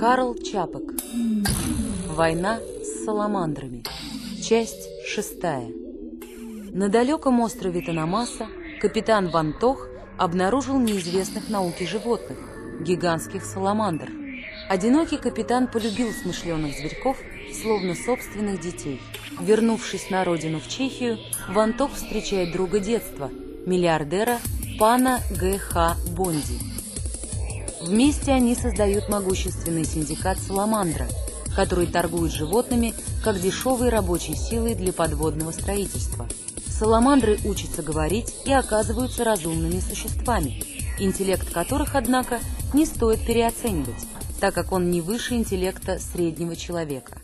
Карл Чапок. Война с саламандрами. Часть шестая. На далеком острове Танамаса капитан Вантох обнаружил неизвестных науке животных – гигантских саламандр. Одинокий капитан полюбил смышленых зверьков, словно собственных детей. Вернувшись на родину в Чехию, Вантох встречает друга детства – миллиардера пана Г.Х. Бонди. Вместе они создают могущественный синдикат «Саламандра», который торгует животными как дешевой рабочей силой для подводного строительства. Саламандры учатся говорить и оказываются разумными существами, интеллект которых, однако, не стоит переоценивать, так как он не выше интеллекта среднего человека.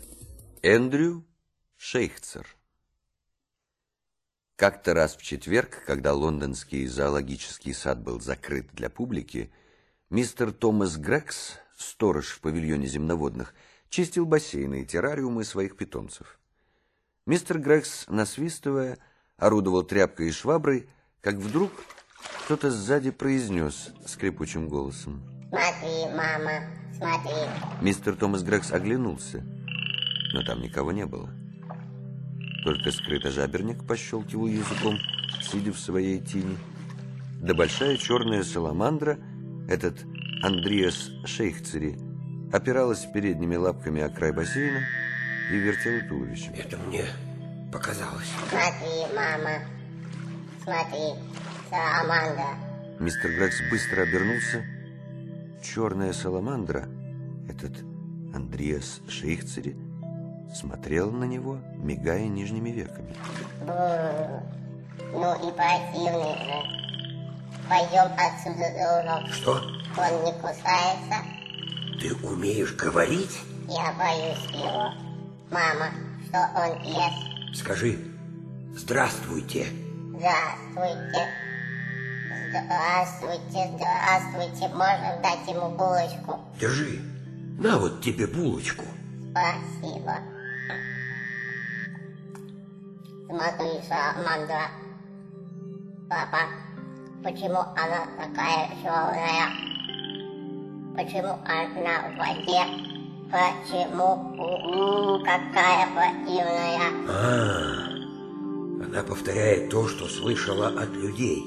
Эндрю Шейхцер Как-то раз в четверг, когда лондонский зоологический сад был закрыт для публики, Мистер Томас Грекс, сторож в павильоне земноводных, чистил бассейны и террариумы своих питомцев. Мистер Грекс, насвистывая, орудовал тряпкой и шваброй, как вдруг кто-то сзади произнес скрипучим голосом. Смотри, мама, смотри. Мистер Томас Грекс оглянулся, но там никого не было. Только скрытожаберник пощелкивал языком, сидя в своей тени. Да большая черная саламандра — этот Андреас Шейхцери опиралась передними лапками о край бассейна и вертела туловищем. Это мне показалось. Смотри, мама, смотри, саламандра. Мистер Грекс быстро обернулся. Черная саламандра, этот Андреас Шейхцери, смотрел на него, мигая нижними веками. Бррр. Ну и противный же. Пойдем отсюда, дружок. Что? Он не кусается. Ты умеешь говорить? Я боюсь его. Мама, что он ест? Скажи «Здравствуйте». Здравствуйте. Здравствуйте, здравствуйте. Можно дать ему булочку? Держи. На вот тебе булочку. Спасибо. Смотри, Шамандра. Папа, почему она такая черная? Почему она в воде? Почему у, -у какая противная? А, она повторяет то, что слышала от людей.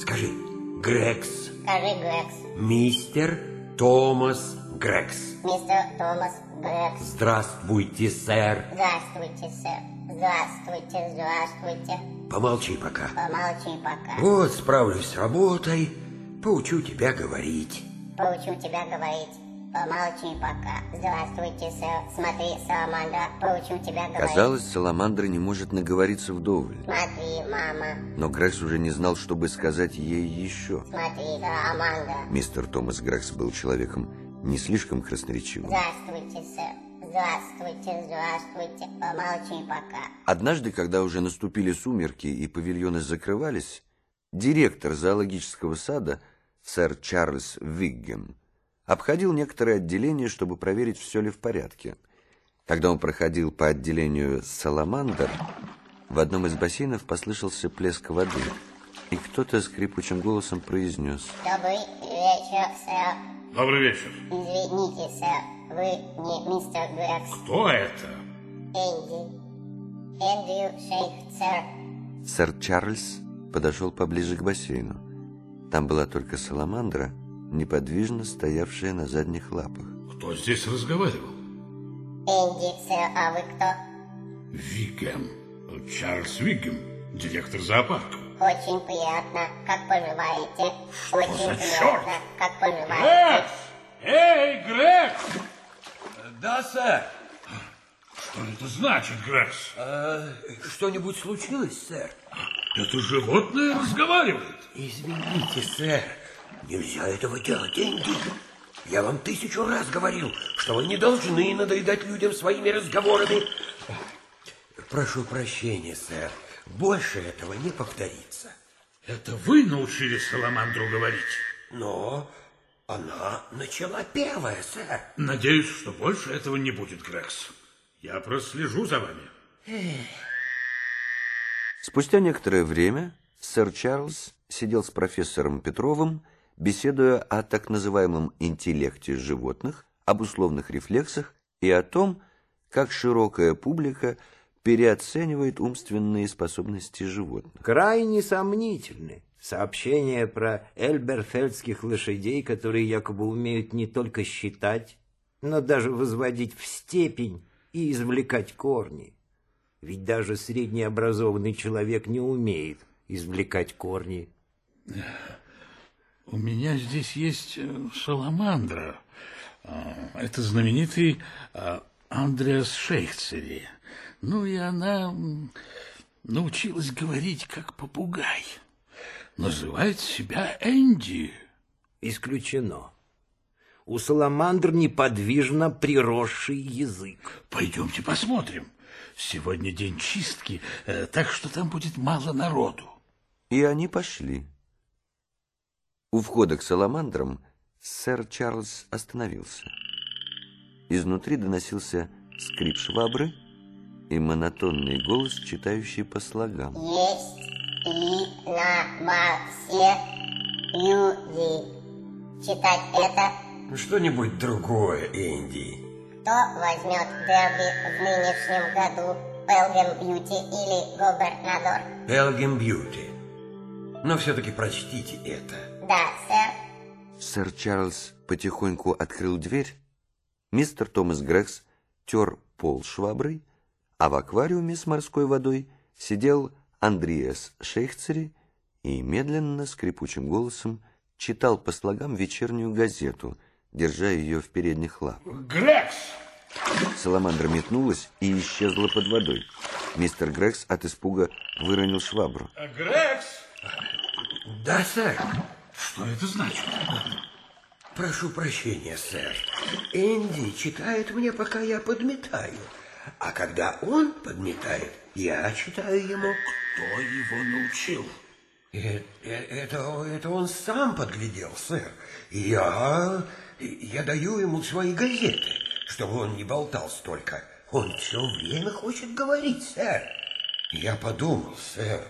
Скажи, Грекс, Скажи, Грекс, мистер Томас Грекс. мистер Томас Грекс. Здравствуйте, сэр. Здравствуйте, сэр. Здравствуйте, здравствуйте. Помолчи пока. Помолчи пока. Вот, справлюсь с работой, поучу тебя говорить. Поучу тебя говорить. Помолчи пока. Здравствуйте, сэр. Смотри, Саламандра, поучу тебя говорить. Казалось, саламандра не может наговориться вдоволь. Смотри, мама. Но Грекс уже не знал, чтобы сказать ей еще. Смотри, Саламандра. Мистер Томас Грекс был человеком не слишком красноречивым. Здравствуйте, сэр. Здравствуйте, здравствуйте. Помолчи пока. Однажды, когда уже наступили сумерки и павильоны закрывались, директор зоологического сада, сэр Чарльз Виггем, обходил некоторые отделения, чтобы проверить, все ли в порядке. Когда он проходил по отделению «Саламандр», в одном из бассейнов послышался плеск воды, и кто-то скрипучим голосом произнес Добрый вечер, сэр. Добрый вечер. Извините, сэр, вы не мистер Грекс. Кто это? Энди. Эндрю Шейхцер. Сэр Чарльз подошел поближе к бассейну. Там была только саламандра, неподвижно стоявшая на задних лапах. Кто здесь разговаривал? Энди, сэр, а вы кто? Вигем. Чарльз Вигем, директор зоопарка. Очень приятно. Как поживаете? Очень за приятно. черт? Как поживаете? Эй, Грекс! Да, сэр. Что это значит, Грекс? А, Что-нибудь случилось, сэр? Это животное разговаривает. Извините, сэр. Нельзя этого делать, деньги. Я вам тысячу раз говорил, что вы не должны надоедать людям своими разговорами. Прошу прощения, сэр. Больше этого не повторится. Это вы научили Саламандру говорить? Но она начала первая, сэр. Надеюсь, что больше этого не будет, Грекс. Я прослежу за вами. Спустя некоторое время сэр Чарльз сидел с профессором Петровым, беседуя о так называемом интеллекте животных, об условных рефлексах и о том, как широкая публика переоценивает умственные способности животных. Крайне сомнительны сообщения про эльберфельдских лошадей, которые якобы умеют не только считать, но даже возводить в степень и извлекать корни. Ведь даже среднеобразованный человек не умеет извлекать корни. У меня здесь есть э, саламандра. А, это знаменитый а, Андреас Шейхцери. Ну и она научилась говорить как попугай. Называет себя Энди. Исключено. У саламандр неподвижно приросший язык. Пойдемте посмотрим. Сегодня день чистки, э, так что там будет мало народу. И они пошли. У входа к саламандрам сэр Чарльз остановился. Изнутри доносился скрип швабры и монотонный голос, читающий по слогам. Есть на Марсе люди? Читать это Что-нибудь другое, Энди. Кто возьмет дерби в нынешнем году? Пелгем Бьюти или Губернадор? Белгем Бьюти. Но все-таки прочтите это. Да, сэр. Сэр Чарльз потихоньку открыл дверь. Мистер Томас Грекс тер пол шваброй, а в аквариуме с морской водой сидел Андреас Шейхцери и медленно, скрипучим голосом читал по слогам вечернюю газету, держа ее в передних лапах. Грекс! Саламандра метнулась и исчезла под водой. Мистер Грекс от испуга выронил швабру. Грекс! Да, сэр. Что это значит? Прошу прощения, сэр. Энди читает мне, пока я подметаю. А когда он подметает, я читаю ему. Кто его научил? Э- э- Это, это он сам подглядел, сэр. Я, я даю ему свои газеты, чтобы он не болтал столько. Он все время хочет говорить, сэр. Я подумал, сэр,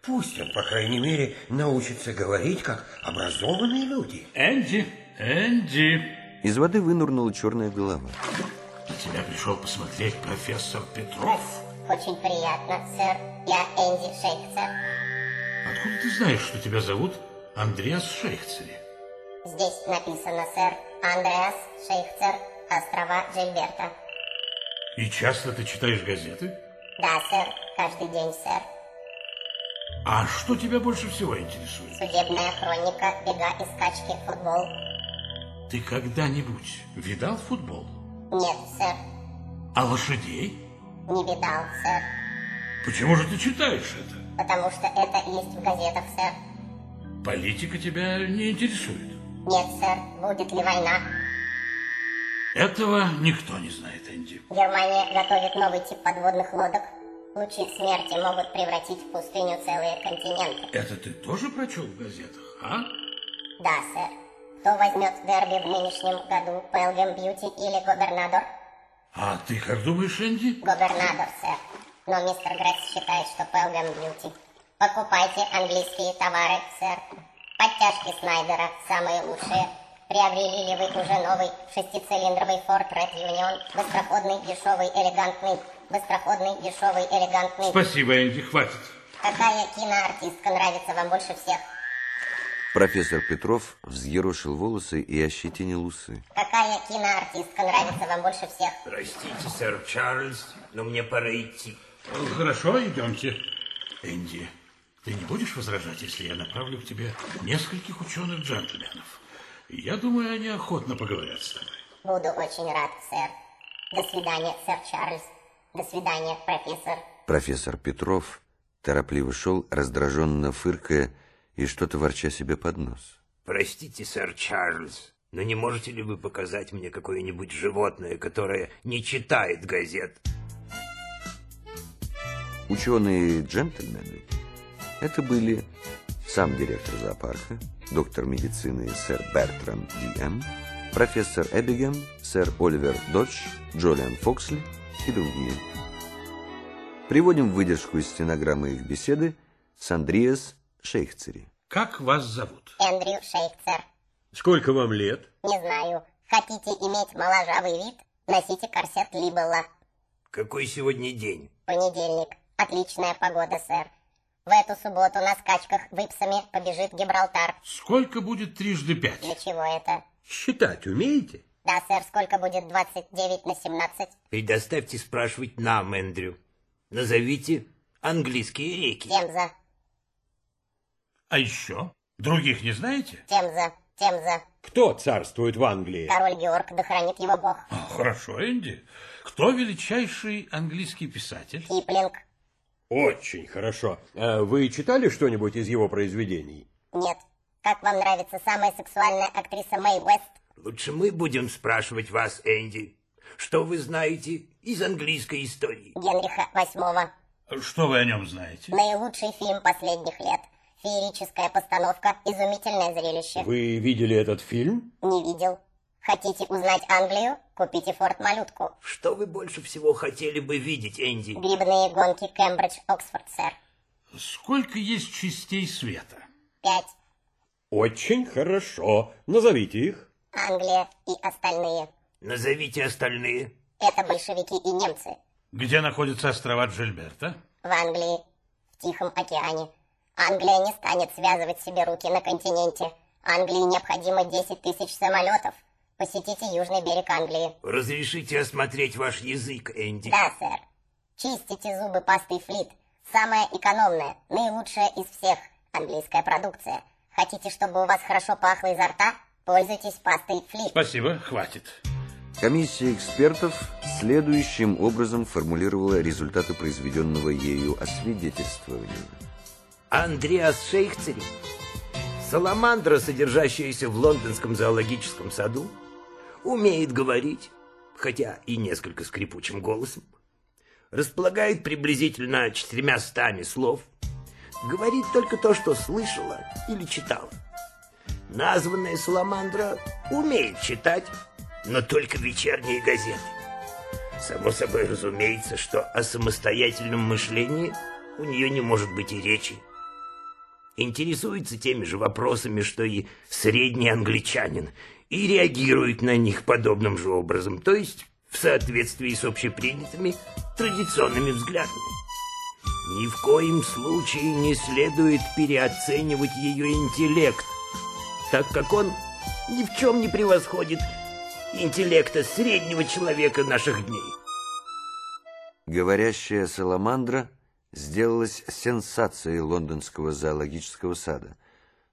пусть он, по крайней мере, научится говорить, как образованные люди. Энди, Энди. Из воды вынурнула черная голова. На тебя пришел посмотреть профессор Петров. Очень приятно, сэр. Я Энди Шейхцер. Откуда ты знаешь, что тебя зовут Андреас Шейхцери? Здесь написано, сэр, Андреас Шейхцер, острова Жильберта. И часто ты читаешь газеты? Да, сэр, каждый день, сэр. А что тебя больше всего интересует? Судебная хроника, бега и скачки, футбол. Ты когда-нибудь видал футбол? Нет, сэр, А лошадей? Не видал, сэр. Почему же ты читаешь это? Потому что это есть в газетах, сэр. Политика тебя не интересует. Нет, сэр, будет ли война? Этого никто не знает, Энди. Германия готовит новый тип подводных лодок. Лучи смерти могут превратить в пустыню целые континенты. Это ты тоже прочел в газетах, а? Да, сэр. Кто возьмет дерби в нынешнем году, Пелгем Бьюти или Губернадор? А ты как думаешь, Энди? Губернадор, сэр. Но мистер Гресс считает, что Пелгем Бьюти. Покупайте английские товары, сэр. Подтяжки Снайдера самые лучшие. Приобрели ли вы уже новый шестицилиндровый Ford Red Union? Быстроходный, дешевый, элегантный. Быстроходный, дешевый, элегантный. Спасибо, Энди, хватит. Какая киноартистка нравится вам больше всех? Профессор Петров взъерошил волосы и ощетинил усы. Какая киноартистка нравится вам больше всех? Простите, сэр Чарльз, но мне пора идти. Хорошо, идемте. Энди, ты не будешь возражать, если я направлю к тебе нескольких ученых-джентльменов? Я думаю, они охотно поговорят с тобой. Буду очень рад, сэр. До свидания, сэр Чарльз. До свидания, профессор. Профессор Петров торопливо шел, раздраженно фыркая и что-то ворча себе под нос. Простите, сэр Чарльз, но не можете ли вы показать мне какое-нибудь животное, которое не читает газет? Ученые-джентльмены — это были сам директор зоопарка, доктор медицины сэр Бертрам Ди.М., профессор Эббигем, сэр Оливер Додж, Джолиан Фоксли и другие. Приводим выдержку из стенограммы их беседы с Андреас Шейхцери. Как вас зовут? Эндрю Шейхцер. Сколько вам лет? Не знаю. Хотите иметь моложавый вид? Носите корсет Либелла. Какой сегодня день? Понедельник. Отличная погода, сэр. В эту субботу на скачках выпсами побежит Гибралтар. Сколько будет трижды пять? Для чего это? Считать умеете? Да, сэр, сколько будет 29 на 17? Предоставьте спрашивать нам, Эндрю. Назовите английские реки. Темза, А еще? Других не знаете? Темза, Темза. Кто царствует в Англии? Король Георг, да хранит его бог. А, Хорошо, Энди. Кто величайший английский писатель? Киплинг. Очень хорошо. А Вы читали что-нибудь из его произведений? Нет. Как вам нравится самая сексуальная актриса Мэй Уэст? Лучше мы будем спрашивать вас, Энди. Что вы знаете из английской истории? Генриха VIII. Что вы о нем знаете? Наилучший фильм последних лет. Феерическая постановка, изумительное зрелище. Вы видели этот фильм? Не видел. Хотите узнать Англию? Купите Форт Малютку. Что вы больше всего хотели бы видеть, Энди? Грибные гонки Кембридж, Оксфорд, сэр. Сколько есть частей света? Пять. Очень хорошо. Назовите их. Англия и остальные. Назовите остальные. Это большевики и немцы. Где находятся острова Джильберта? В Англии, в Тихом океане. Англия не станет связывать себе руки на континенте. Англии необходимо 10 тысяч самолетов. Посетите южный берег Англии. Разрешите осмотреть ваш язык, Энди. Да, сэр. Чистите зубы пастой флит. Самая экономная, наилучшая из всех английская продукция. Хотите, чтобы у вас хорошо пахло изо рта? Пользуйтесь пастой флит. Спасибо, хватит. Комиссия экспертов следующим образом формулировала результаты произведенного ею освидетельствования. Андреас Шейхцери, саламандра, содержащаяся в лондонском зоологическом саду, умеет говорить, хотя и несколько скрипучим голосом, располагает приблизительно четырьмястами слов, говорит только то, что слышала или читала. Названная саламандра умеет читать, но только вечерние газеты. Само собой разумеется, что о самостоятельном мышлении у нее не может быть и речи. Интересуется теми же вопросами, что и средний англичанин, и реагирует на них подобным же образом, то есть в соответствии с общепринятыми традиционными взглядами. Ни в коем случае не следует переоценивать ее интеллект, так как он ни в чем не превосходит интеллекта среднего человека наших дней. Говорящая саламандра сделалась сенсацией лондонского зоологического сада.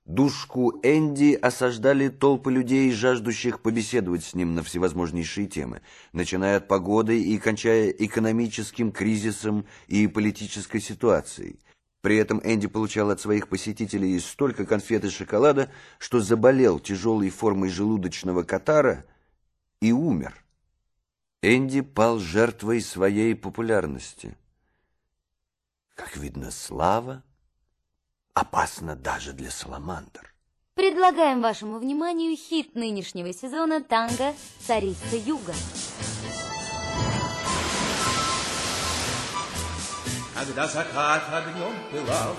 Душку Энди осаждали толпы людей, жаждущих побеседовать с ним на всевозможнейшие темы, начиная от погоды и кончая экономическим кризисом и политической ситуацией. При этом Энди получал от своих посетителей столько конфет и шоколада, что заболел тяжелой формой желудочного катара и умер. Энди пал жертвой своей популярности. Как видно, слава опасна даже для саламандр. Предлагаем вашему вниманию хит нынешнего сезона танго «Царица Юга». Когда закат огнем пылал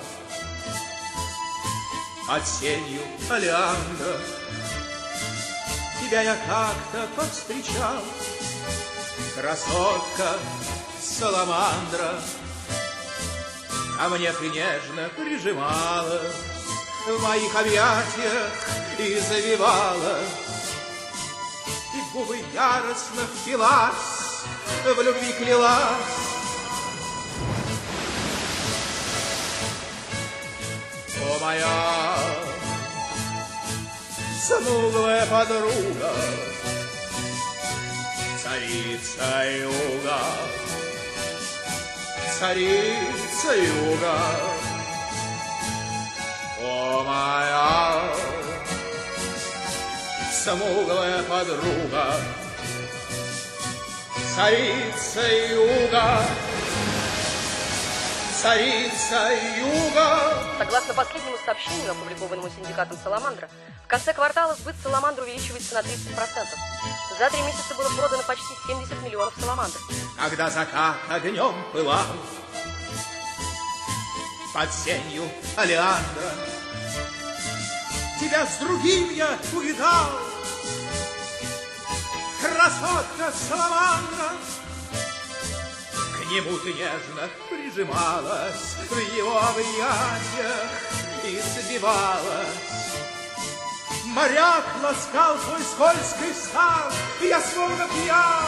Под сенью олеандра Тебя я как-то повстречал Красотка саламандра А мне ты нежно прижимала В моих объятиях и завивала. И губы яростно впилась В любви клялась О, моя смуглая подруга, Царица юга, царица юга. О, моя смуглая подруга, Царица юга, царица юга. Согласно последнему сообщению, опубликованному синдикатом «Саламандра», в конце квартала сбыт «Саламандр» увеличивается на 30%. За три месяца было продано почти 70 миллионов «Саламандр». когда закат огнем пылал Под сенью олеандра Тебя с другим я увидал красотка Саламандра. Нему ты нежно прижималась в его объятиях и сбивалась. Моряк ласкал твой скользкий стан, и я словно пьян.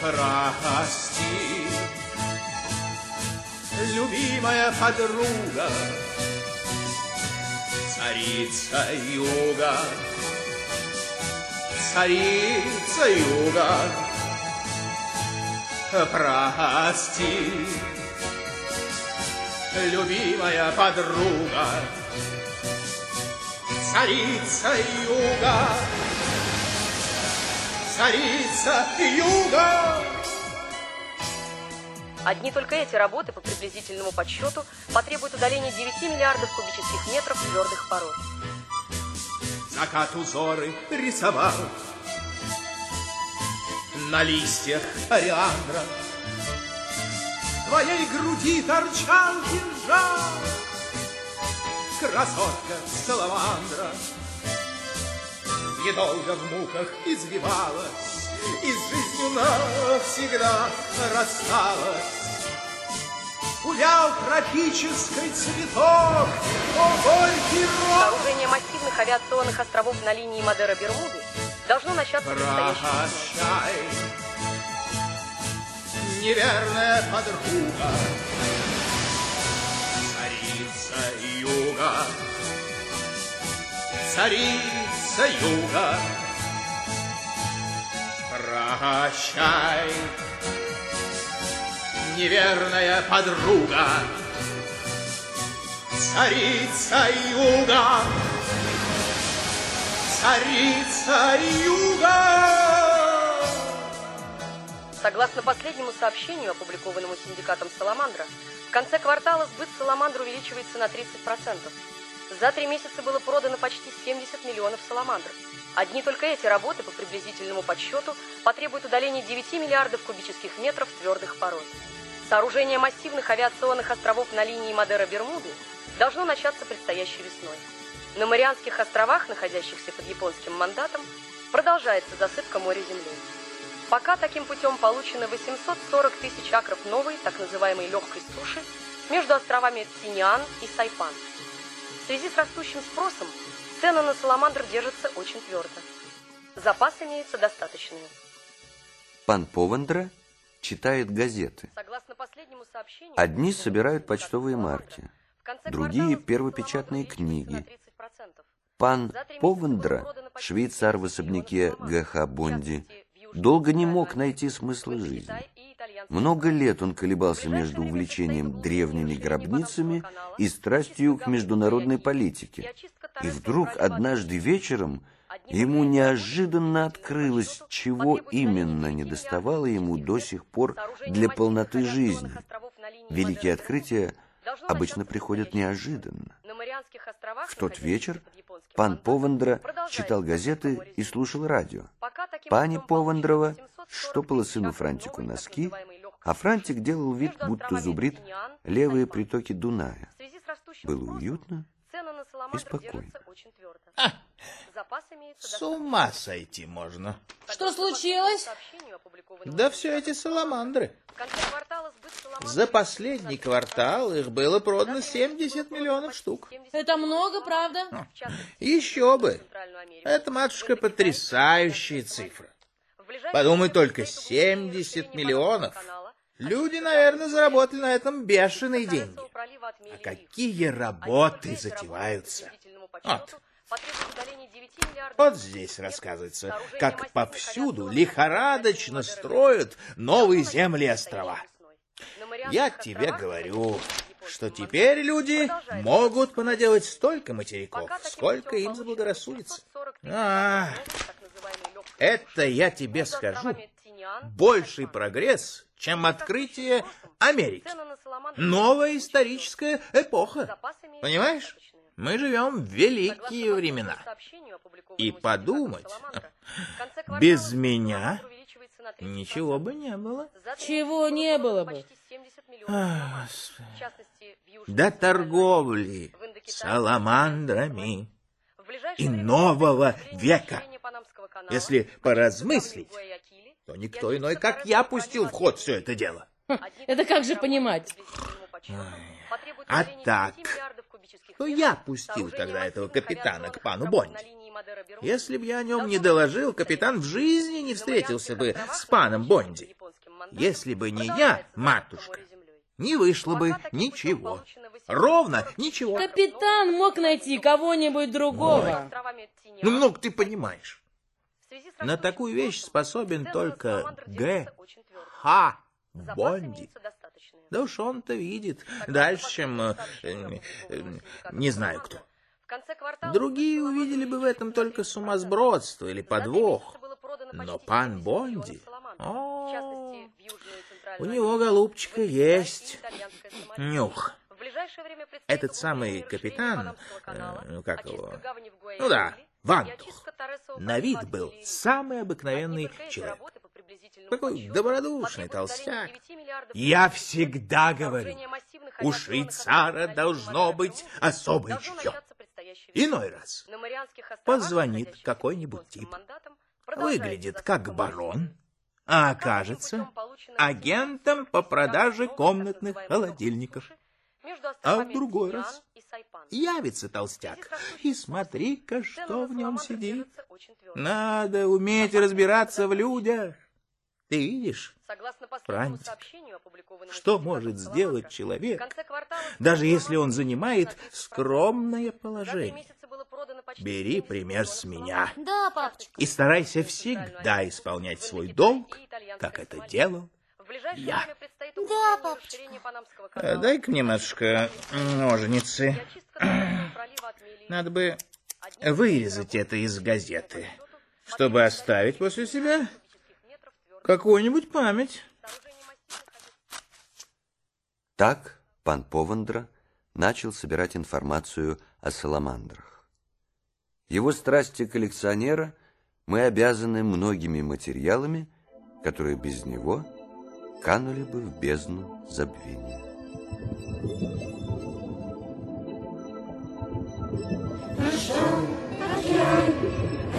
Прости, любимая подруга, царица юга, царица юга, прости, любимая подруга, царица юга, царица юга. Одни только эти работы, по приблизительному подсчету, потребуют удаления 9 миллиардов кубических метров твердых пород. Закат узоры рисовал на листьях ориандра. Твоей груди торчал кинжал, красотка саламандра. Недолго в муках извивалась, и с жизнью навсегда рассталась. Гулял тропический цветок, о, горький рот. Сооружение массивных авиационных островов на линии Мадера-Бермуды должно начаться. Прощай, неверная подруга, царица юга, царица юга. Прощай, неверная подруга, царица юга, царица юга. Согласно последнему сообщению, опубликованному синдикатом «Саламандра», в конце квартала сбыт «Саламандр» увеличивается на 30%. За три месяца было продано почти 70 миллионов «Саламандр». Одни только эти работы, по приблизительному подсчету, потребуют удаления 9 миллиардов кубических метров твердых пород. Сооружение массивных авиационных островов на линии Мадера-Бермуды должно начаться предстоящей весной. На Марианских островах, находящихся под японским мандатом, продолжается засыпка моря землей. Пока таким путем получено 840 тысяч акров новой, так называемой легкой суши, между островами Тиньян и Сайпан. В связи с растущим спросом цены на саламандр держатся очень твердо. Запас имеется достаточный. Пан Повандра читает газеты. Одни собирают почтовые марки, другие первопечатные книги. увеличивается на 30%. Пан почти швейцар в 10 особняке. Г.Х. Бонди, долго не мог найти смысла жизни. Много лет он колебался между увлечением древними гробницами и страстью к международной политике. И вдруг однажды вечером ему неожиданно открылось, чего именно удаления не 9 доставало миллиардов ему до сих пор для полноты жизни. Великие открытия обычно приходят неожиданно. В тот вечер пан Повандра читал газеты и слушал радио. Пани Повандрова 840 штопала сыну Франтику носки, а Франтик делал вид, будто зубрит и левые притоки Дуная. Было уютно саламандр спокойно. С ума сойти можно. Что случилось? Да все эти саламандры. За последний квартал их было продано 70 миллионов штук. Это много, правда? частности, Еще бы. Это, матушка, потрясающая цифра. В ближайшее Подумай только, предстоит улучшение 70 расширения миллионов. Канала, Люди, наверное, заработали на этом бешеные деньги. А какие работы затеваются. Вот. Подсчету, потребуют удаления 9 миллиардов Вот здесь рассказывается, как повсюду лихорадочно строят новые земли и острова. Я тебе говорю, что теперь люди могут понаделать столько материков, сколько им заблагорассудится. 840 тысяч А, Это я тебе скажу. Больший прогресс, чем открытие Америки. Новая историческая эпоха. Понимаешь? Мы живем в великие времена. И подумать, без меня «Саламандр» увеличивается на 30%. Ничего бы не было. Чего не было бы? почти 70 миллионов Ах, «Саламандр». Господи. В частности, в Южной До торговли саламандрами. И нового века. Если поразмыслить, то никто иной, как я, пустил в ход все это дело. Это как же понимать? А так, то я пустил тогда этого капитана к пану Бонди. Если б я о нем не доложил, капитан в жизни не встретился бы с паном Бонди. Если бы не я, матушка, не вышло бы ничего. Ровно ничего. Капитан мог найти кого-нибудь другого. Ну, много ты понимаешь. На такую вещь способен только Г. Х. Бонди. Да уж он-то видит. Дальше, чем... э, э, не знаю кто. Другие увидели бы в этом только сумасбродство или подвох. Но пан Бонди... О, у него, голубчика, есть нюх. Этот самый капитан, э, ну как его, ну да, Вантух, на вид был самый обыкновенный человек. Такой добродушный толстяк. Я всегда говорю, у швейцара должно быть особое чутье. Иной раз позвонит какой-нибудь тип, выглядит как барон, а окажется агентом по продаже комнатных холодильников. А в другой раз явится толстяк, и смотри-ка, что в нем сидит. Надо уметь разбираться в людях. Ты видишь, Франтик, что может сделать человек, даже если он занимает скромное положение? Бери пример с меня. Да, папочка. И старайся всегда исполнять свой долг, как это делал я. Да, папочка. Э, Дай-ка мне, матушка, ножницы. Надо бы вырезать это из газеты, чтобы оставить после себя какую-нибудь память. Так пан Повандра начал собирать информацию о саламандрах. Его страсти коллекционера мы обязаны многими материалами, которые без него канули бы в бездну забвения.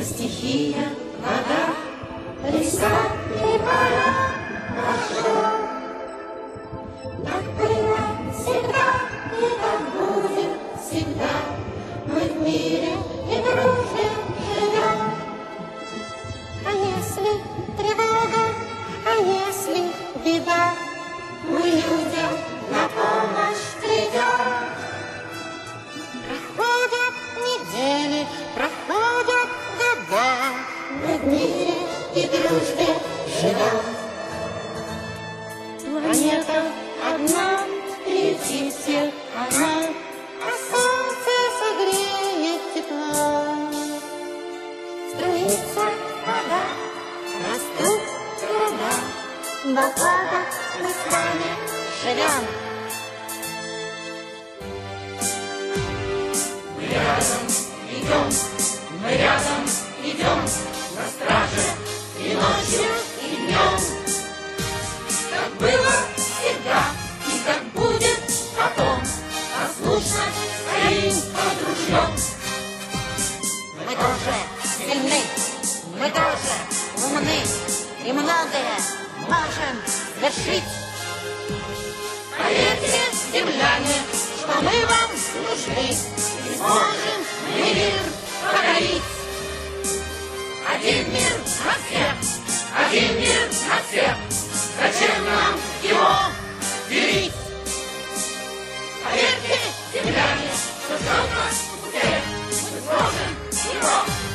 стихия, вода, леса и. Хорошо, так было всегда, и так будет всегда. Мы в мире и дружбе живем. А если тревога, а если беда, живем. Планета одна, впереди всех она, а солнце согреет тепло. Струится вода, растут города, в окопах мы с вами живем. Мы тоже сильны, мы тоже умны и многое можем вершить. Поверьте, земляне, что мы вам нужны и сможем мы мир покорить. Один мир на всех, один мир на всех. Зачем нам его делить? Поверьте, земляне, что только успеем, мы сможем его